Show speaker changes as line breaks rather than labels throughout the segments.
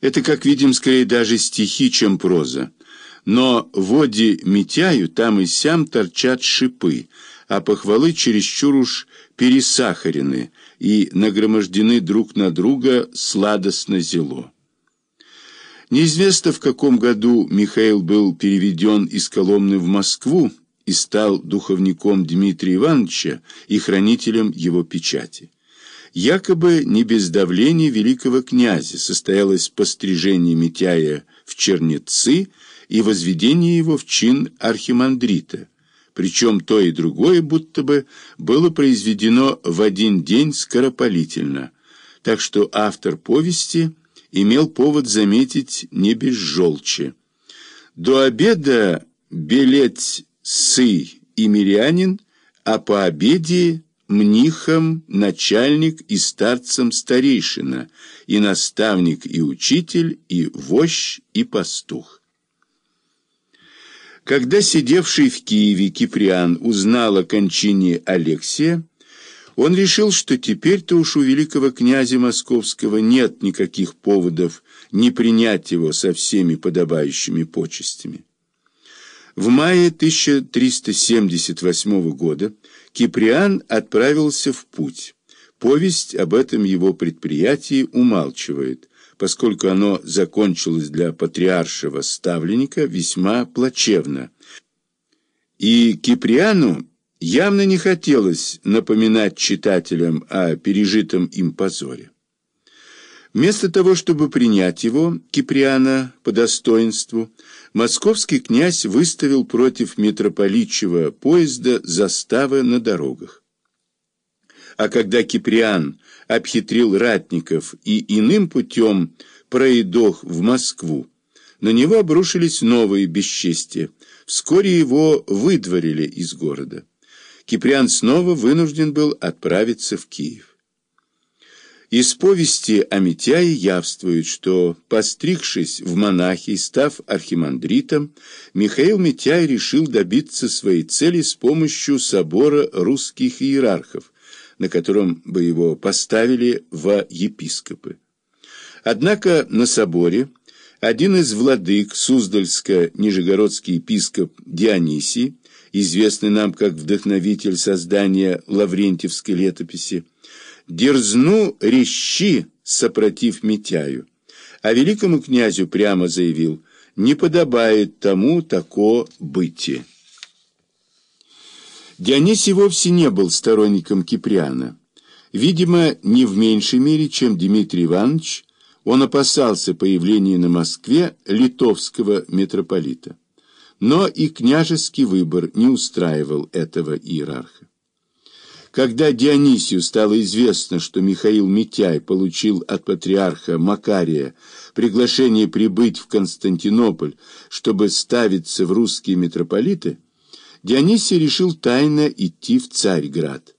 Это, как видим, скорее даже стихи, чем проза. Но в оде Митяю там и сям торчат шипы, а похвалы чересчур уж пересахарены и нагромождены друг на друга сладостно зело. Неизвестно, в каком году Михаил был переведен из Коломны в Москву и стал духовником Дмитрия Ивановича и хранителем его печати. Якобы не без давления великого князя состоялось пострижение Митяя в чернецы и возведение его в чин архимандрита, причем то и другое будто бы было произведено в один день скоропалительно, так что автор повести имел повод заметить не без желчи. До обеда белеть сы и мирянин, а по обеде мнихом начальник и старцем старейшина, и наставник и учитель, и вождь и пастух. Когда сидевший в Киеве Киприан узнал о кончине Алексия, он решил, что теперь-то уж у великого князя Московского нет никаких поводов не принять его со всеми подобающими почестями. В мае 1378 года Киприан отправился в путь. Повесть об этом его предприятии умалчивает, поскольку оно закончилось для патриаршего ставленника весьма плачевно. И Киприану явно не хотелось напоминать читателям о пережитом им позоре. Вместо того, чтобы принять его, Киприана, по достоинству, московский князь выставил против митрополичьего поезда заставы на дорогах. А когда Киприан обхитрил ратников и иным путем проедох в Москву, на него обрушились новые бесчестия. Вскоре его выдворили из города. Киприан снова вынужден был отправиться в Киев. Из повести о Митяе явствует, что, постригшись в монахи и став архимандритом, Михаил Митяй решил добиться своей цели с помощью собора русских иерархов, на котором бы его поставили во епископы. Однако на соборе один из владык, Суздальско-Нижегородский епископ Дионисий, известный нам как вдохновитель создания Лаврентьевской летописи, дерзну рещи, сопротив Митяю, а великому князю прямо заявил, не подобает тому тако быти. Дионисий вовсе не был сторонником Киприана. Видимо, не в меньшей мере, чем Дмитрий Иванович, он опасался появления на Москве литовского митрополита. Но и княжеский выбор не устраивал этого иерарха. Когда Дионисию стало известно, что Михаил Митяй получил от патриарха Макария приглашение прибыть в Константинополь, чтобы ставиться в русские митрополиты, Дионисий решил тайно идти в Царьград.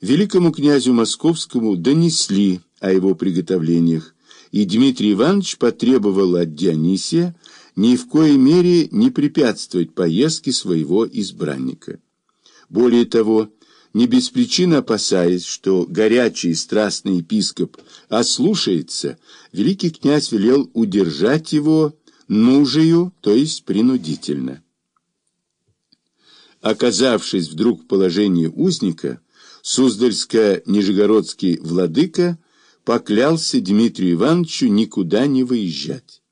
Великому князю Московскому донесли о его приготовлениях, и Дмитрий Иванович потребовал от Дионисия ни в коей мере не препятствовать поездке своего избранника. Более того, не без причины опасаясь, что горячий и страстный епископ ослушается, великий князь велел удержать его нужею, то есть принудительно. Оказавшись вдруг в положении узника, Суздальско-Нижегородский владыка поклялся Дмитрию Ивановичу никуда не выезжать.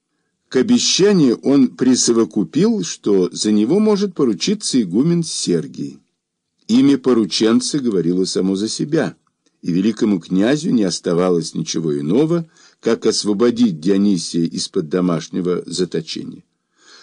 К обещанию он присовокупил, что за него может поручиться игумен Сергий. Имя порученца говорило само за себя, и великому князю не оставалось ничего иного, как освободить Дионисия из-под домашнего заточения.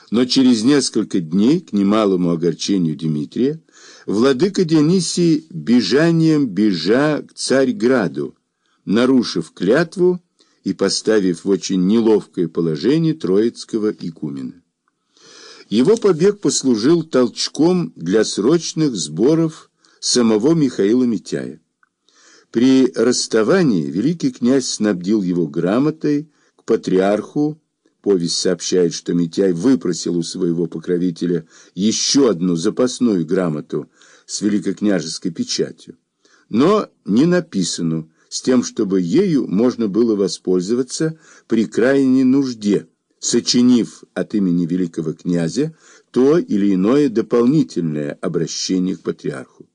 Но через несколько дней, к немалому огорчению Дмитрия, владыка Дионисий бежанием бежа к Царьграду, нарушив клятву и поставив в очень неловкое положение троицкого игумена. Его побег послужил толчком для срочных сборов самого Михаила Митяя. При расставании великий князь снабдил его грамотой к патриарху. Повесть сообщает, что Митяй выпросил у своего покровителя еще одну запасную грамоту с великокняжеской печатью, но не написанную, с тем, чтобы ею можно было воспользоваться при крайней нужде, сочинив от имени великого князя то или иное дополнительное обращение к патриарху.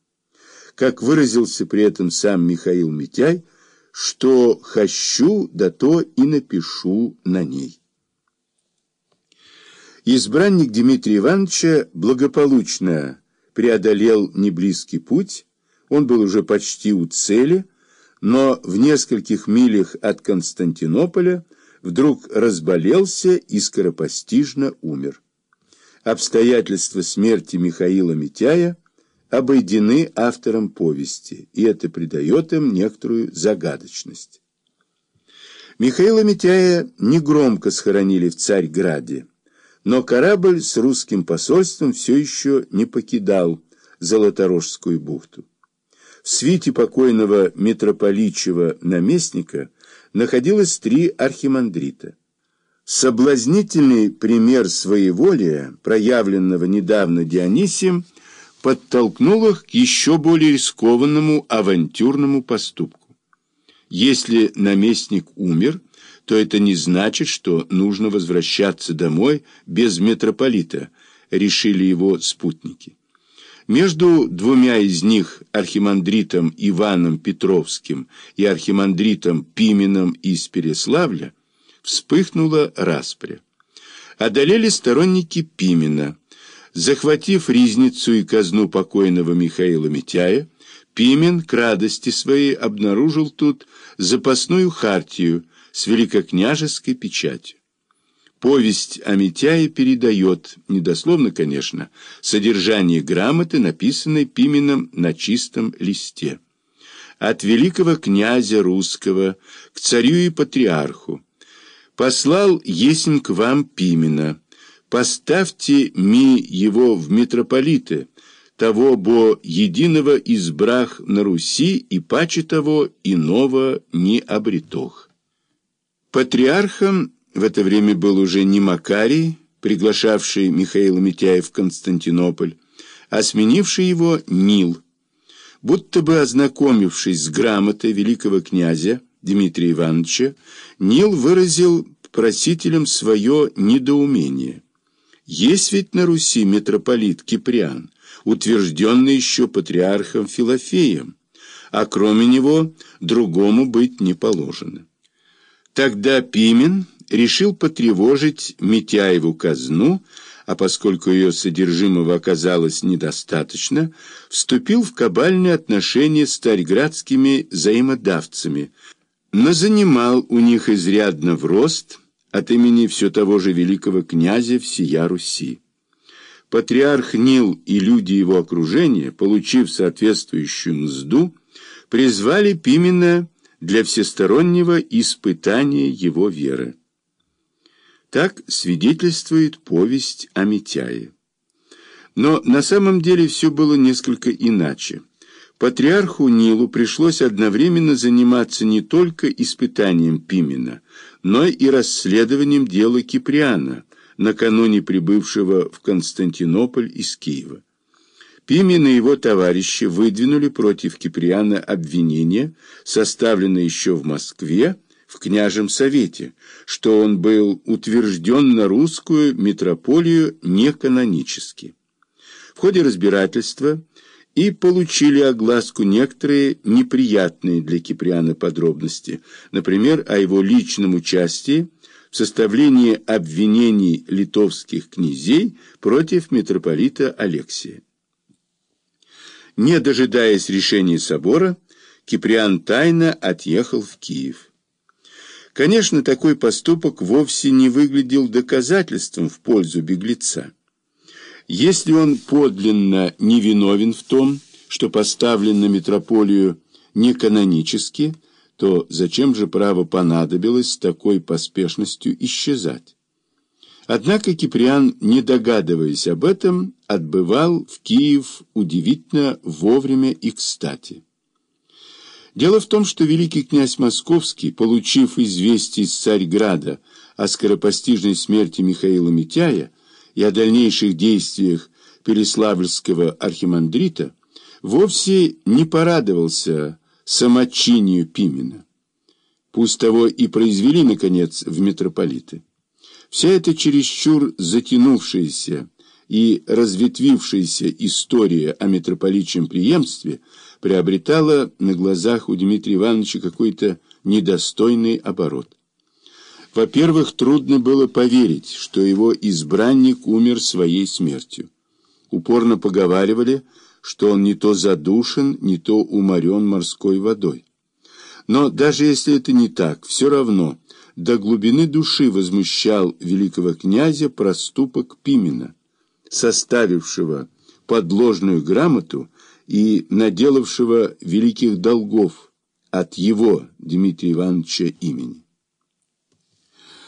Как выразился при этом сам Михаил Митяй, что «хочу, да то и напишу на ней». Избранник Дмитрия Ивановича благополучно преодолел неблизкий путь, он был уже почти у цели, но в нескольких милях от Константинополя вдруг разболелся и скоропостижно умер. Обстоятельства смерти Михаила Митяя обойдены автором повести, и это придает им некоторую загадочность. Михаила Митяя негромко схоронили в Царьграде, но корабль с русским посольством все еще не покидал Золоторожскую бухту. В свите покойного митрополичьего наместника находилось три архимандрита. Соблазнительный пример своеволия, проявленного недавно Дионисием, подтолкнул их к еще более рискованному авантюрному поступку. Если наместник умер, то это не значит, что нужно возвращаться домой без митрополита, решили его спутники. Между двумя из них, архимандритом Иваном Петровским и архимандритом Пименом из Переславля, вспыхнула распря. Одолели сторонники Пимена. Захватив ризницу и казну покойного Михаила Митяя, Пимен к радости своей обнаружил тут запасную хартию, с великокняжеской печатью. Повесть о Митяе передает, недословно, конечно, содержание грамоты, написанной Пименом на чистом листе. От великого князя русского к царю и патриарху. Послал есмь к вам Пимена. Поставьте ми его в митрополиты, того бо единого избрах на Руси и паче того иного не обретох. Патриархом в это время был уже не Макарий, приглашавший Михаила Митяя в Константинополь, а сменивший его Нил. Будто бы ознакомившись с грамотой великого князя Дмитрия Ивановича, Нил выразил просителям свое недоумение. Есть ведь на Руси митрополит Киприан, утвержденный еще патриархом Филофеем, а кроме него другому быть не положено. Тогда Пимен решил потревожить Митяеву казну, а поскольку ее содержимого оказалось недостаточно, вступил в кабальные отношения с царьградскими взаимодавцами, но занимал у них изрядно в рост от имени все того же великого князя всея Руси. Патриарх Нил и люди его окружения, получив соответствующую мзду, призвали Пимена для всестороннего испытания его веры. Так свидетельствует повесть о Митяе. Но на самом деле все было несколько иначе. Патриарху Нилу пришлось одновременно заниматься не только испытанием Пимена, но и расследованием дела Киприана, накануне прибывшего в Константинополь из Киева. Пимен и его товарищи выдвинули против Киприана обвинение, составленное еще в Москве, в княжем совете, что он был утвержден на русскую митрополию неканонически. В ходе разбирательства и получили огласку некоторые неприятные для Киприана подробности, например, о его личном участии в составлении обвинений литовских князей против митрополита Алексия. Не дожидаясь решения собора, Киприан тайно отъехал в Киев. Конечно, такой поступок вовсе не выглядел доказательством в пользу беглеца. Если он подлинно невиновен в том, что поставлен на митрополию не канонически, то зачем же право понадобилось с такой поспешностью исчезать? Однако Киприан, не догадываясь об этом, отбывал в Киев удивительно вовремя и кстати. Дело в том, что великий князь Московский, получив известие из Царьграда о скоропостижной смерти Михаила Митяя и о дальнейших действиях Переславльского архимандрита, вовсе не порадовался самочинию Пимена. Пусть того и произвели, наконец, в митрополиты. Вся эта чересчур затянувшаяся и разветвившаяся история о митрополичьем преемстве приобретала на глазах у Дмитрия Ивановича какой-то недостойный оборот. Во-первых, трудно было поверить, что его избранник умер своей смертью. Упорно поговаривали, что он не то задушен, не то уморен морской водой. Но даже если это не так, все равно до глубины души возмущал великого князя проступок Пимена, составившего подложную грамоту и наделавшего великих долгов от его, Дмитрия Ивановича, имени.